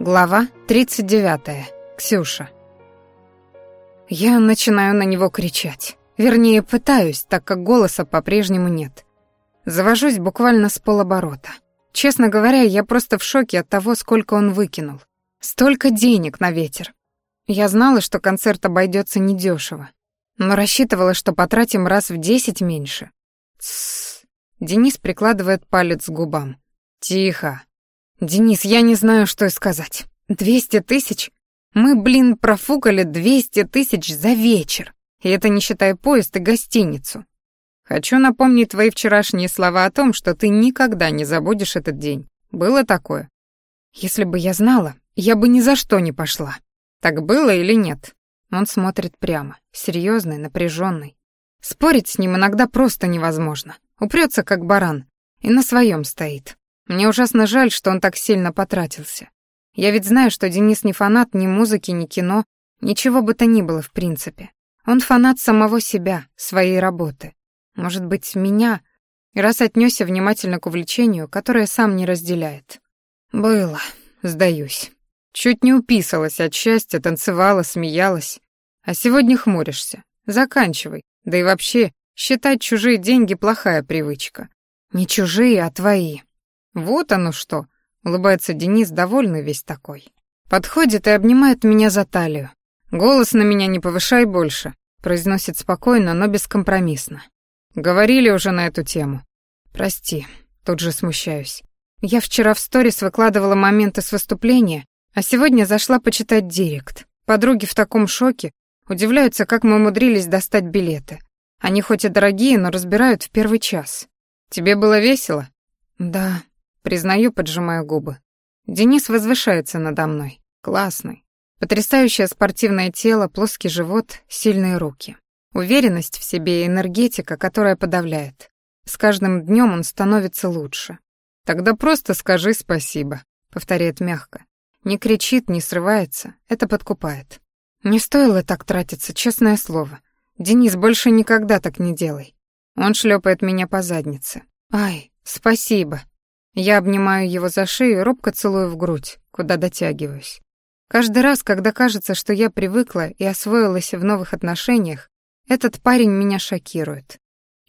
Глава 39. Ксюша. Я начинаю на него кричать. Вернее, пытаюсь, так как голоса по-прежнему нет. Завожусь буквально с полоборота. Честно говоря, я просто в шоке от того, сколько он выкинул. Столько денег на ветер. Я знала, что концерт обойдется недешево, но рассчитывала, что потратим раз в десять меньше. Тссс. Денис прикладывает палец к губам. Тихо. «Денис, я не знаю, что и сказать. Двести тысяч? Мы, блин, профукали двести тысяч за вечер. И это не считая поезд и гостиницу. Хочу напомнить твои вчерашние слова о том, что ты никогда не забудешь этот день. Было такое? Если бы я знала, я бы ни за что не пошла. Так было или нет? Он смотрит прямо, серьезный, напряженный. Спорить с ним иногда просто невозможно. Упрется как баран и на своем стоит. Мне ужасно жаль, что он так сильно потратился. Я ведь знаю, что Денис не фанат ни музыки, ни кино, ничего бы то ни было в принципе. Он фанат самого себя, своей работы. Может быть, меня, раз отнесся внимательно к увлечению, которое сам не разделяет. Было, сдаюсь. Чуть не уписалась от счастья, танцевала, смеялась. А сегодня хмуришься. Заканчивай. Да и вообще, считать чужие деньги — плохая привычка. Не чужие, а твои. «Вот оно что!» — улыбается Денис, довольный весь такой. Подходит и обнимает меня за талию. «Голос на меня не повышай больше», — произносит спокойно, но бескомпромиссно. «Говорили уже на эту тему». «Прости», — тут же смущаюсь. «Я вчера в сторис выкладывала моменты с выступления, а сегодня зашла почитать директ. Подруги в таком шоке, удивляются, как мы умудрились достать билеты. Они хоть и дорогие, но разбирают в первый час. Тебе было весело?» «Да», Признаю, поджимаю губы. Денис возвышается надо мной. Классный. Потрясающее спортивное тело, плоский живот, сильные руки. Уверенность в себе и энергетика, которая подавляет. С каждым днем он становится лучше. Тогда просто скажи спасибо, повторяет мягко. Не кричит, не срывается, это подкупает. Не стоило так тратиться, честное слово. Денис, больше никогда так не делай. Он шлепает меня по заднице. Ай, спасибо. Я обнимаю его за шею, робко целую в грудь, куда дотягиваюсь. Каждый раз, когда кажется, что я привыкла и освоилась в новых отношениях, этот парень меня шокирует.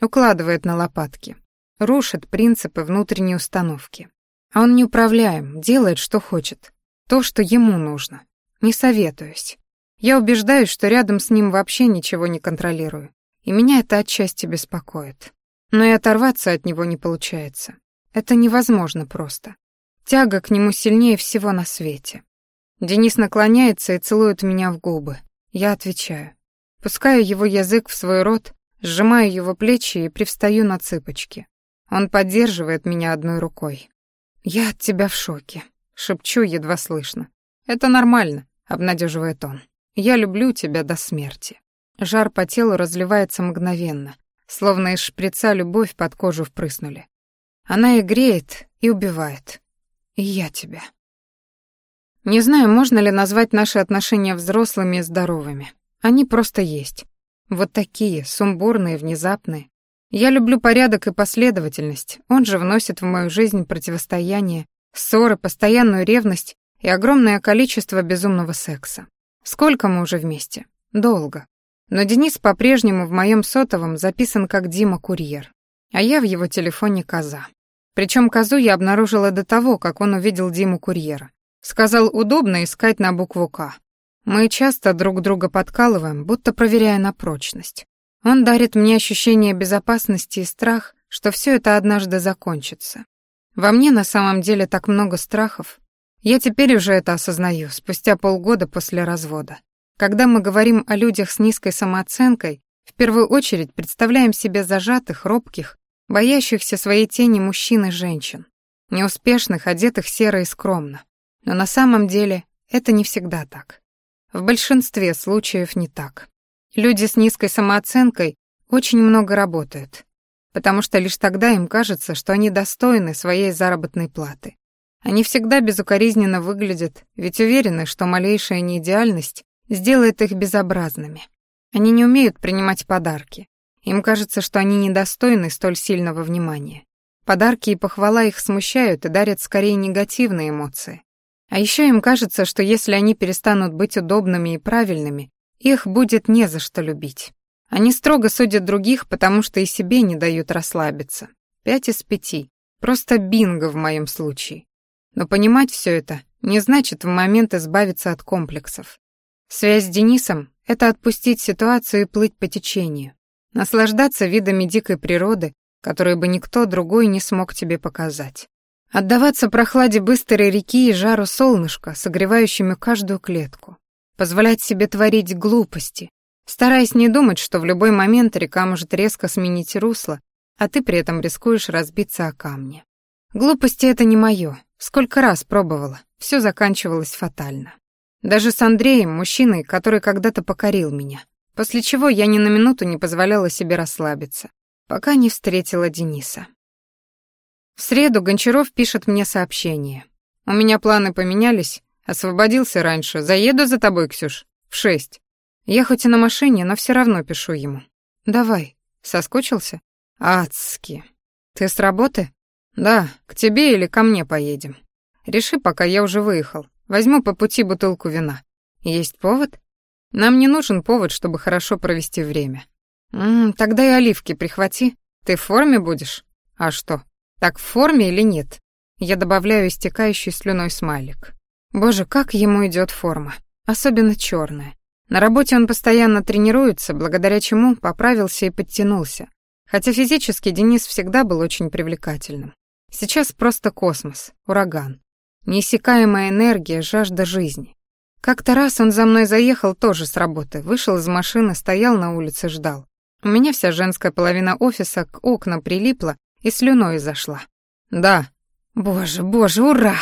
Укладывает на лопатки. Рушит принципы внутренней установки. А он неуправляем, делает, что хочет. То, что ему нужно. Не советуюсь. Я убеждаюсь, что рядом с ним вообще ничего не контролирую. И меня это отчасти беспокоит. Но и оторваться от него не получается. Это невозможно просто. Тяга к нему сильнее всего на свете. Денис наклоняется и целует меня в губы. Я отвечаю. Пускаю его язык в свой рот, сжимаю его плечи и привстаю на цыпочки. Он поддерживает меня одной рукой. «Я от тебя в шоке», — шепчу едва слышно. «Это нормально», — обнадеживает он. «Я люблю тебя до смерти». Жар по телу разливается мгновенно, словно из шприца любовь под кожу впрыснули. Она и греет, и убивает. И я тебя. Не знаю, можно ли назвать наши отношения взрослыми и здоровыми. Они просто есть. Вот такие, сумбурные, внезапные. Я люблю порядок и последовательность. Он же вносит в мою жизнь противостояние, ссоры, постоянную ревность и огромное количество безумного секса. Сколько мы уже вместе? Долго. Но Денис по-прежнему в моем сотовом записан как Дима Курьер, а я в его телефоне Коза. Причем козу я обнаружила до того, как он увидел Диму курьера. Сказал, удобно искать на букву «К». Мы часто друг друга подкалываем, будто проверяя на прочность. Он дарит мне ощущение безопасности и страх, что все это однажды закончится. Во мне на самом деле так много страхов. Я теперь уже это осознаю, спустя полгода после развода. Когда мы говорим о людях с низкой самооценкой, в первую очередь представляем себе зажатых, робких боящихся своей тени мужчин и женщин, неуспешных, одетых серо и скромно. Но на самом деле это не всегда так. В большинстве случаев не так. Люди с низкой самооценкой очень много работают, потому что лишь тогда им кажется, что они достойны своей заработной платы. Они всегда безукоризненно выглядят, ведь уверены, что малейшая неидеальность сделает их безобразными. Они не умеют принимать подарки, им кажется, что они недостойны столь сильного внимания. Подарки и похвала их смущают и дарят скорее негативные эмоции. А еще им кажется, что если они перестанут быть удобными и правильными, их будет не за что любить. Они строго судят других, потому что и себе не дают расслабиться. Пять из пяти. Просто бинго в моем случае. Но понимать все это не значит в момент избавиться от комплексов. Связь с Денисом — это отпустить ситуацию и плыть по течению. Наслаждаться видами дикой природы, которые бы никто другой не смог тебе показать. Отдаваться прохладе быстрой реки и жару солнышка, согревающими каждую клетку. Позволять себе творить глупости, стараясь не думать, что в любой момент река может резко сменить русло, а ты при этом рискуешь разбиться о камни. Глупости — это не моё. Сколько раз пробовала, всё заканчивалось фатально. Даже с Андреем, мужчиной, который когда-то покорил меня. После чего я ни на минуту не позволяла себе расслабиться, пока не встретила Дениса. В среду Гончаров пишет мне сообщение. «У меня планы поменялись. Освободился раньше. Заеду за тобой, Ксюш. В шесть. Я хоть и на машине, но все равно пишу ему. Давай. Соскучился? Адски. Ты с работы? Да, к тебе или ко мне поедем. Реши, пока я уже выехал. Возьму по пути бутылку вина. Есть повод? Нам не нужен повод, чтобы хорошо провести время. М -м, тогда и оливки прихвати. Ты в форме будешь? А что? Так в форме или нет? Я добавляю истекающий слюной смайлик. Боже, как ему идет форма. Особенно черная. На работе он постоянно тренируется, благодаря чему поправился и подтянулся. Хотя физически Денис всегда был очень привлекательным. Сейчас просто космос, ураган. Неиссякаемая энергия, жажда жизни. Как-то раз он за мной заехал тоже с работы, вышел из машины, стоял на улице, ждал. У меня вся женская половина офиса к окнам прилипла, и слюной зашла. Да. Боже, боже, ура!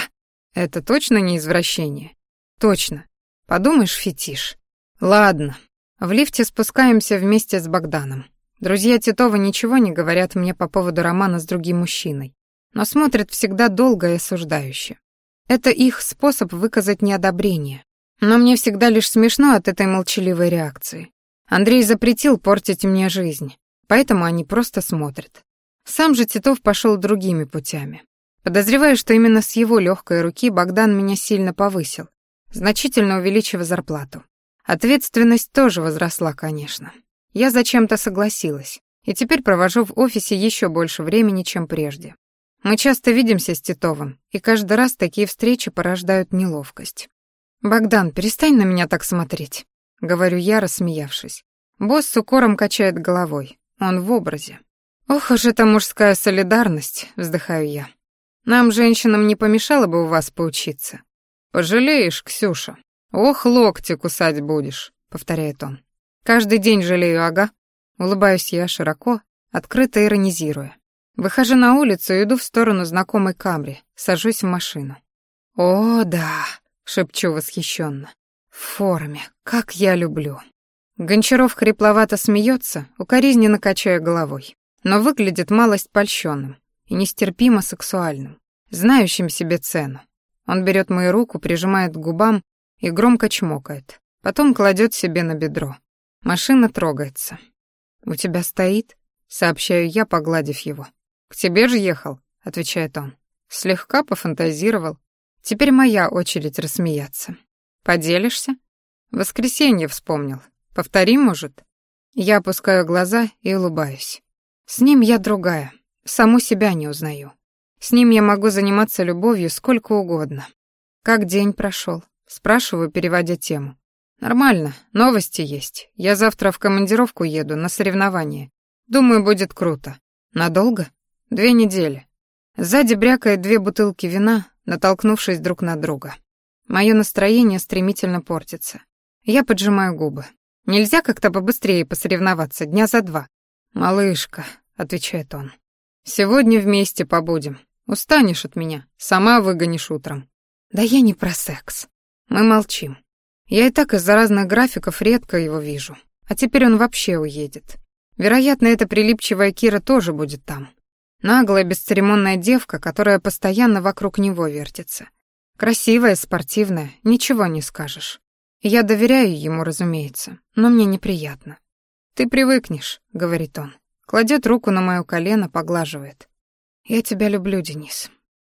Это точно не извращение? Точно. Подумаешь, фетиш. Ладно. В лифте спускаемся вместе с Богданом. Друзья Титова ничего не говорят мне по поводу романа с другим мужчиной, но смотрят всегда долго и осуждающе. Это их способ выказать неодобрение. Но мне всегда лишь смешно от этой молчаливой реакции. Андрей запретил портить мне жизнь, поэтому они просто смотрят. Сам же Титов пошел другими путями. Подозреваю, что именно с его легкой руки Богдан меня сильно повысил, значительно увеличив зарплату. Ответственность тоже возросла, конечно. Я зачем-то согласилась, и теперь провожу в офисе еще больше времени, чем прежде. Мы часто видимся с Титовым, и каждый раз такие встречи порождают неловкость. «Богдан, перестань на меня так смотреть», — говорю я, рассмеявшись. Босс с укором качает головой. Он в образе. «Ох уж эта мужская солидарность», — вздыхаю я. «Нам, женщинам, не помешало бы у вас поучиться». «Пожалеешь, Ксюша. Ох, локти кусать будешь», — повторяет он. «Каждый день жалею, ага». Улыбаюсь я широко, открыто иронизируя. Выхожу на улицу и иду в сторону знакомой камри, сажусь в машину. «О, да», — шепчу восхищенно. «В форме, как я люблю». Гончаров хрипловато смеется, укоризненно качая головой но выглядит малость польщенным и нестерпимо сексуальным, знающим себе цену. Он берет мою руку, прижимает к губам и громко чмокает, потом кладет себе на бедро. Машина трогается. «У тебя стоит?» — сообщаю я, погладив его. «К тебе же ехал», — отвечает он. Слегка пофантазировал. Теперь моя очередь рассмеяться. «Поделишься?» «Воскресенье вспомнил. Повтори, может?» Я опускаю глаза и улыбаюсь. С ним я другая, саму себя не узнаю. С ним я могу заниматься любовью сколько угодно. Как день прошел? Спрашиваю, переводя тему. Нормально, новости есть. Я завтра в командировку еду на соревнования. Думаю, будет круто. Надолго? Две недели. Сзади брякает две бутылки вина, натолкнувшись друг на друга. Мое настроение стремительно портится. Я поджимаю губы. Нельзя как-то побыстрее посоревноваться, дня за два. «Малышка», — отвечает он, — «сегодня вместе побудем. Устанешь от меня, сама выгонишь утром». «Да я не про секс. Мы молчим. Я и так из-за разных графиков редко его вижу. А теперь он вообще уедет. Вероятно, эта прилипчивая Кира тоже будет там. Наглая, бесцеремонная девка, которая постоянно вокруг него вертится. Красивая, спортивная, ничего не скажешь. Я доверяю ему, разумеется, но мне неприятно. «Ты привыкнешь», — говорит он. Кладет руку на моё колено, поглаживает. «Я тебя люблю, Денис».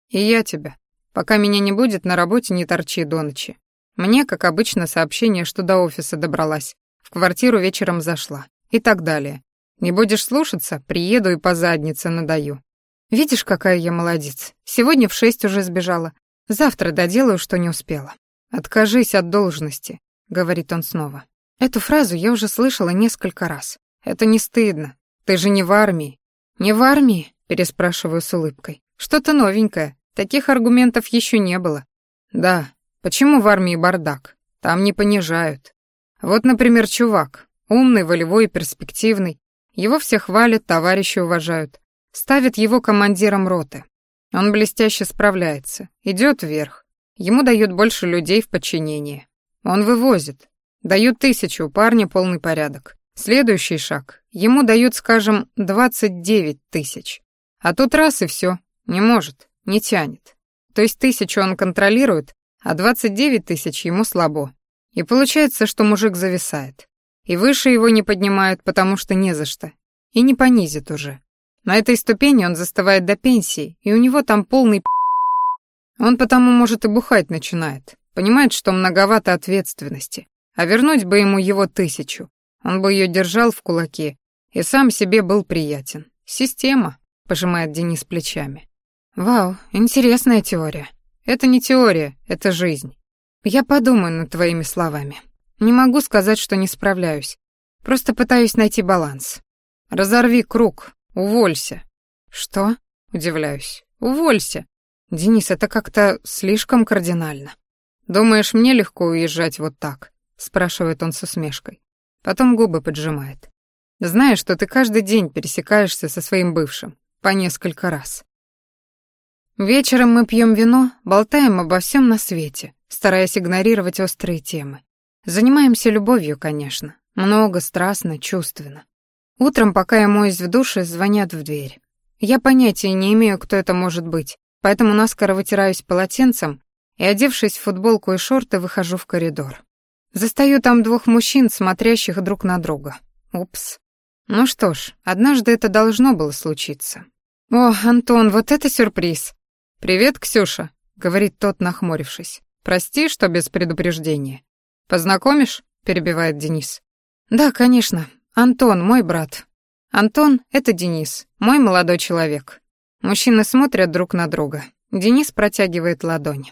«И я тебя». Пока меня не будет, на работе не торчи до ночи. Мне, как обычно, сообщение, что до офиса добралась. В квартиру вечером зашла. И так далее. Не будешь слушаться, приеду и по заднице надаю. Видишь, какая я молодец. Сегодня в шесть уже сбежала. Завтра доделаю, что не успела. Откажись от должности, говорит он снова. Эту фразу я уже слышала несколько раз. Это не стыдно. Ты же не в армии. Не в армии? переспрашиваю с улыбкой. Что-то новенькое. Таких аргументов еще не было. Да, почему в армии бардак? Там не понижают. Вот, например, чувак, умный, волевой и перспективный. Его все хвалят, товарищи уважают. Ставят его командиром роты. Он блестяще справляется, идет вверх. Ему дают больше людей в подчинении. Он вывозит. Дают тысячу, у парня полный порядок. Следующий шаг. Ему дают, скажем, 29 тысяч. А тут раз и все. Не может не тянет. То есть тысячу он контролирует, а 29 тысяч ему слабо. И получается, что мужик зависает. И выше его не поднимают, потому что не за что. И не понизит уже. На этой ступени он застывает до пенсии, и у него там полный Он потому, может, и бухать начинает. Понимает, что многовато ответственности. А вернуть бы ему его тысячу. Он бы ее держал в кулаке и сам себе был приятен. Система, пожимает Денис плечами. Вау, интересная теория. Это не теория, это жизнь. Я подумаю над твоими словами. Не могу сказать, что не справляюсь. Просто пытаюсь найти баланс. Разорви круг, уволься. Что? Удивляюсь. Уволься. Денис, это как-то слишком кардинально. Думаешь, мне легко уезжать вот так? спрашивает он с усмешкой. Потом губы поджимает. Знаешь, что ты каждый день пересекаешься со своим бывшим по несколько раз. Вечером мы пьем вино, болтаем обо всем на свете, стараясь игнорировать острые темы. Занимаемся любовью, конечно. Много, страстно, чувственно. Утром, пока я моюсь в душе, звонят в дверь. Я понятия не имею, кто это может быть, поэтому наскоро вытираюсь полотенцем и, одевшись в футболку и шорты, выхожу в коридор. Застаю там двух мужчин, смотрящих друг на друга. Упс. Ну что ж, однажды это должно было случиться. О, Антон, вот это сюрприз. «Привет, Ксюша», — говорит тот, нахмурившись. «Прости, что без предупреждения». «Познакомишь?» — перебивает Денис. «Да, конечно. Антон, мой брат. Антон — это Денис, мой молодой человек». Мужчины смотрят друг на друга. Денис протягивает ладонь.